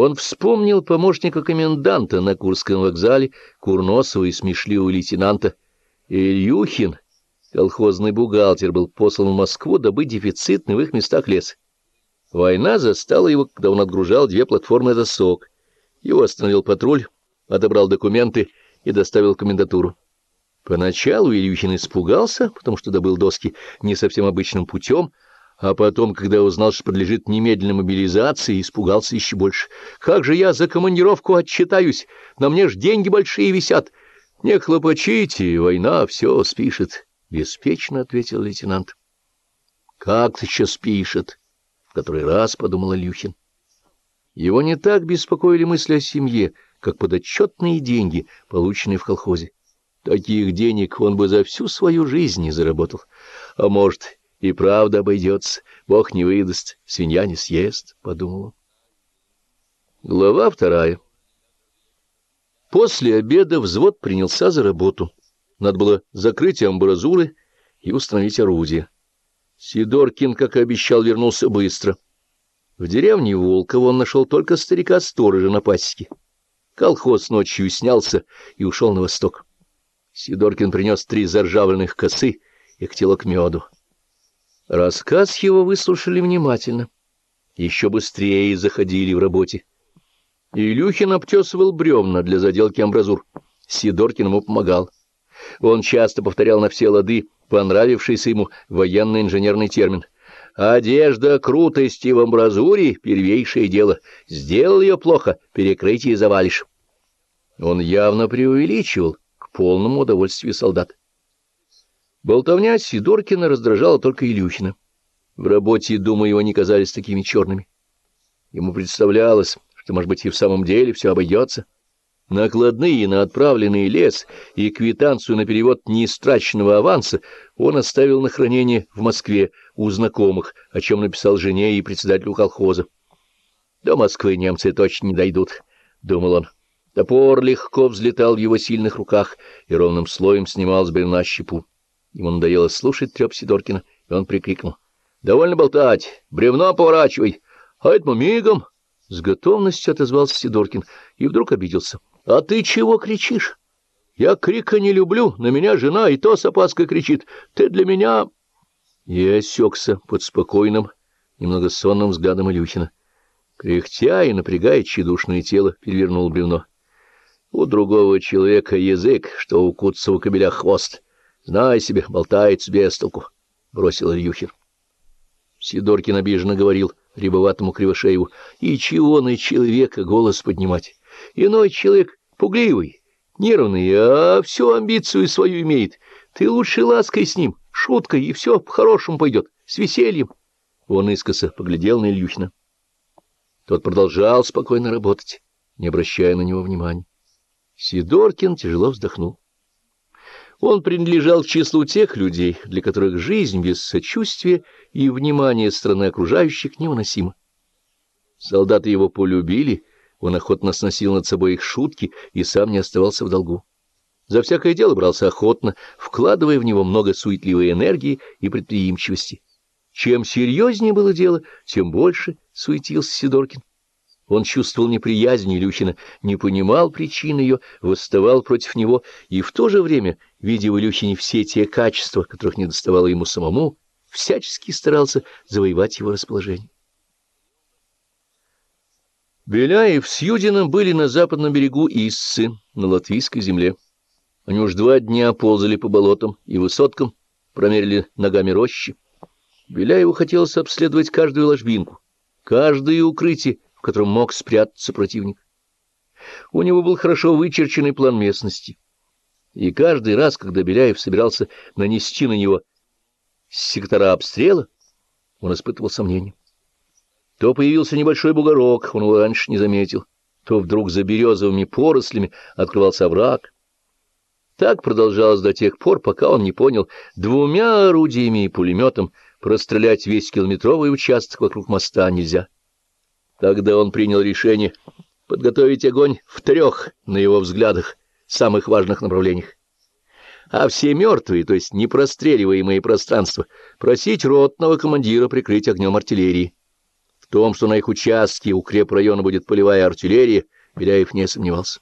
Он вспомнил помощника коменданта на Курском вокзале, Курносова и смешливого лейтенанта. Ильюхин, колхозный бухгалтер, был послан в Москву добыть дефицитный в их местах лес. Война застала его, когда он отгружал две платформы досок. Его остановил патруль, отобрал документы и доставил комендатуру. Поначалу Ильюхин испугался, потому что добыл доски не совсем обычным путем, а потом, когда узнал, что подлежит немедленной мобилизации, испугался еще больше. «Как же я за командировку отчитаюсь? На мне ж деньги большие висят!» «Не хлопочите, война все спишет», — беспечно ответил лейтенант. «Как ты сейчас спишет?» — в который раз подумал Ильюхин. Его не так беспокоили мысли о семье, как подотчетные деньги, полученные в колхозе. Таких денег он бы за всю свою жизнь не заработал. А может, и правда обойдется, Бог не выдаст, свинья не съест, — подумал он. Глава вторая. После обеда взвод принялся за работу. Надо было закрыть амбразуры и установить орудие. Сидоркин, как и обещал, вернулся быстро. В деревне Волкова он нашел только старика-сторожа на пасеке. Колхоз ночью снялся и ушел на восток. Сидоркин принес три заржавленных косы и котелок меду. Рассказ его выслушали внимательно. Еще быстрее заходили в работе. Илюхин обтесывал бревна для заделки амбразур. Сидоркин ему помогал. Он часто повторял на все лады понравившийся ему военно-инженерный термин. «Одежда крутости в амбразуре — первейшее дело. Сделал ее плохо, перекрытие завалишь». Он явно преувеличивал к полному удовольствию солдат. Болтовня Сидоркина раздражала только Илюхина. В работе, думаю, его не казались такими черными. Ему представлялось, что, может быть, и в самом деле все обойдется. Накладные на отправленный лес и квитанцию на перевод неистраченного аванса он оставил на хранение в Москве у знакомых, о чем написал жене и председателю колхоза. «До Москвы немцы точно не дойдут», — думал он. Топор легко взлетал в его сильных руках и ровным слоем снимал с бревна щепу. Ему надоело слушать треп Сидоркина, и он прикрикнул. — Довольно болтать, бревно поворачивай, а это мигом. С готовностью отозвался Сидоркин и вдруг обиделся. — А ты чего кричишь? Я крика не люблю, на меня жена и то с опаской кричит. Ты для меня... Я осекся под спокойным, немного сонным взглядом Илюхина. Кряхтя и напрягая тщедушное тело, перевернул бревно. У другого человека язык, что у куцого кобеля хвост — Знай себе, болтается без толку, — бросил Ильюхин. Сидоркин обиженно говорил рябоватому Кривошееву, — и чего на человека голос поднимать? Иной человек пугливый, нервный, а всю амбицию свою имеет. Ты лучше лаской с ним, шуткой, и все по-хорошему пойдет, с весельем. Он искоса поглядел на Ильюхина. Тот продолжал спокойно работать, не обращая на него внимания. Сидоркин тяжело вздохнул. Он принадлежал к числу тех людей, для которых жизнь без сочувствия и внимания страны окружающих невыносима. Солдаты его полюбили, он охотно сносил над собой их шутки и сам не оставался в долгу. За всякое дело брался охотно, вкладывая в него много суетливой энергии и предприимчивости. Чем серьезнее было дело, тем больше суетился Сидоркин. Он чувствовал неприязнь Илюхина, не понимал причин ее, восставал против него и в то же время, видя в Илюхине все те качества, которых не доставало ему самому, всячески старался завоевать его расположение. Беляев с Юдиным были на западном берегу Иссы, на латвийской земле. Они уж два дня ползали по болотам и высоткам, промерили ногами рощи. Беляеву хотелось обследовать каждую ложбинку, каждое укрытие, в котором мог спрятаться противник. У него был хорошо вычерченный план местности, и каждый раз, когда Беляев собирался нанести на него сектора обстрела, он испытывал сомнения. То появился небольшой бугорок, он его раньше не заметил, то вдруг за березовыми порослями открывался овраг. Так продолжалось до тех пор, пока он не понял, двумя орудиями и пулеметом прострелять весь километровый участок вокруг моста нельзя. Тогда он принял решение подготовить огонь в трех, на его взглядах, самых важных направлениях. А все мертвые, то есть непростреливаемые пространства, просить ротного командира прикрыть огнем артиллерии. В том, что на их участке укрепрайона будет полевая артиллерия, Беляев не сомневался.